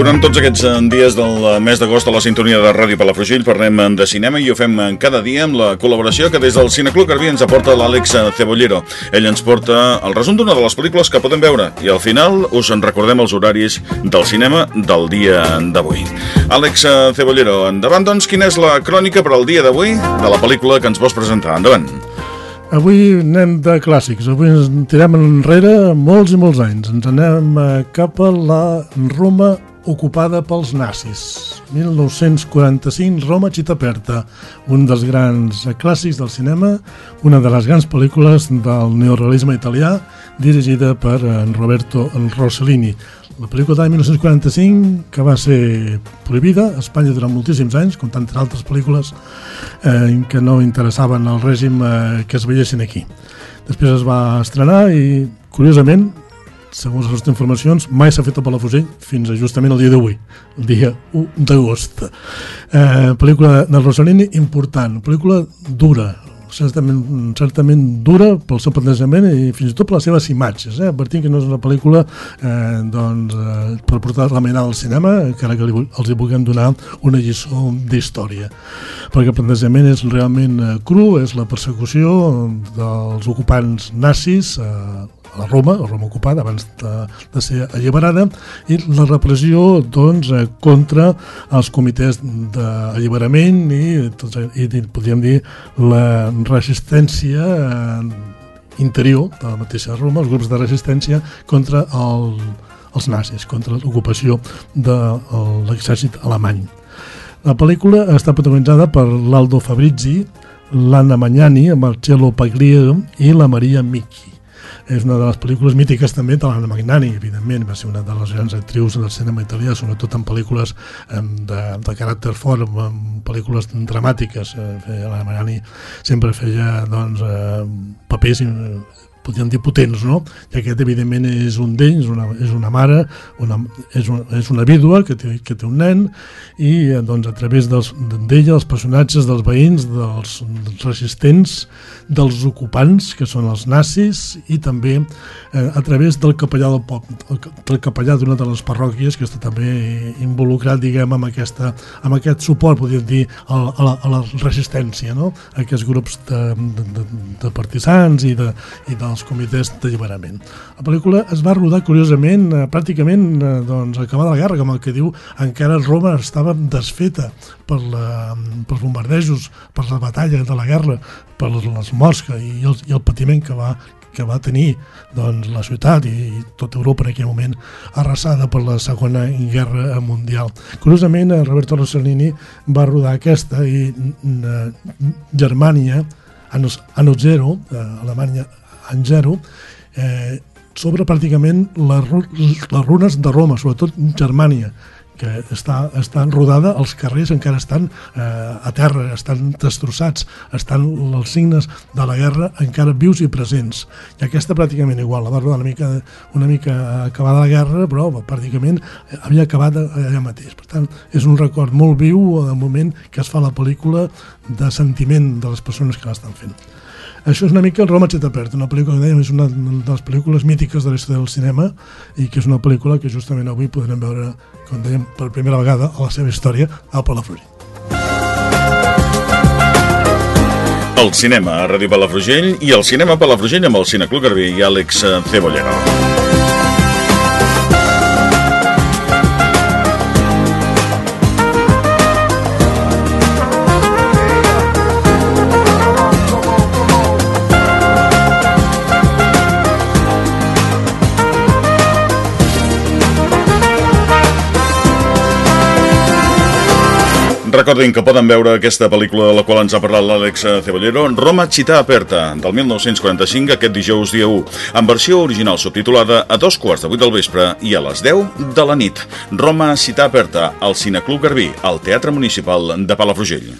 Durant tots aquests eh, dies del eh, mes d'agost a la sintonia de Ràdio Palafrugell parlem eh, de cinema i ho fem cada dia amb la col·laboració que des del Cineclub Garbí ens aporta l'Àlex Cebollero. Ell ens porta el resum d'una de les pel·lícules que podem veure i al final us en recordem els horaris del cinema del dia d'avui. Àlex Cebollero, endavant doncs, quina és la crònica per al dia d'avui de la pel·lícula que ens vols presentar? Endavant. Avui anem de clàssics, avui ens tirem enrere molts i molts anys. Ens anem cap a la Roma ocupada pels nazis. 1945, Roma Cittaperta, un dels grans clàssics del cinema, una de les grans pel·lícules del neorealisme italià, dirigida per en Roberto Rossellini. La pel·lícula de 1945, que va ser prohibida a Espanya durant moltíssims anys, com tantes altres pel·lícules eh, que no interessaven al règim eh, que es veiessin aquí. Després es va estrenar i, curiosament, segons les nostres informacions, mai s'ha fet a Palafrugell fins a justament el dia d'avui, el dia 1 d'agost. Eh, pel·lícula de Rossellini important, pel·lícula dura, certament, certament dura pel seu plantejament i fins i tot per les seves imatges. Eh? Advertim que no és una pel·lícula eh, doncs, eh, per portar la menada al cinema, encara que li, els hi vulguem donar una lliçó d'història. Perquè el plantejament és realment eh, cru, és la persecució dels ocupants nazis, eh, a Roma, a Roma ocupada abans de, de ser alliberada i la repressió doncs, eh, contra els comitès d'alliberament i, tots, i podríem dir la resistència eh, interior de la mateixa Roma, els grups de resistència contra el, els nazis, contra l'ocupació de l'exèrcit alemany. La pel·lícula està protagonitzada per l'Aldo Fabrizi, l'Anna Magnani, Marcello Pagliero i la Maria Micchi és una de les pel·lícules mítiques també de l'Anna Magnani, evidentment, va ser una de les grans actrius del cinema italià, sobretot en pel·lícules de, de caràcter fort, en, pel·lícules dramàtiques. Eh, L'Anna Magnani sempre feia doncs, eh, papers podríem dir potents, no? I aquest, evidentment, és un d'ells, una, és una mare, una, és, una, és una vídua que té, que té un nen, i doncs, a través d'ella, dels personatges, dels veïns, dels, dels resistents, dels ocupants, que són els nazis, i també eh, a través del capellà del poble, del capellà d'una de les parròquies, que està també involucrat, diguem, amb, aquesta, amb aquest suport, podríem dir, a, a, la, a la resistència, no? Aquests grups de, de, de, de partisans i de, i de als comitès d'alliberament. La pel·lícula es va rodar curiosament, eh, pràcticament eh, doncs, acabada la guerra, com el que diu, encara Roma estava desfeta per la, pels bombardejos, per la batalla de la guerra, per les morts que, i, el, i el patiment que va, que va tenir doncs, la ciutat i, i tota Europa en aquell moment arrasada per la Segona Guerra Mundial. Curiosament, eh, Roberto Rossellini va rodar aquesta i eh, Germània, Anno Zero, Alemanya en zero, eh, sobre pràcticament les, les runes de Roma, sobretot Germània, que està, estan rodada, els carrers encara estan eh, a terra, estan destrossats, estan els signes de la guerra encara vius i presents. I aquesta pràcticament igual, la va rodar una mica, una mica acabada la guerra, però pràcticament havia acabat allà mateix. Per tant, és un record molt viu del moment que es fa la pel·lícula de sentiment de les persones que l'estan fent. Això és una mica el Roma Perd, una pel·lícula que dèiem és una de les pel·lícules mítiques de l'història del cinema i que és una pel·lícula que justament avui podrem veure, com dèiem, per primera vegada a la seva història a Palafrugell. El cinema a Ràdio Palafrugell i el cinema a Palafrugell amb el Cineclub Garbí i Àlex Cebollero. Recordin que poden veure aquesta pel·lícula de la qual ens ha parlat l'Àlex Ceballero, Roma Città Aperta, del 1945, aquest dijous dia 1, en versió original subtitulada a dos quarts de vuit del vespre i a les 10 de la nit. Roma Città Aperta, al Cineclub Garbí, al Teatre Municipal de Palafrugell.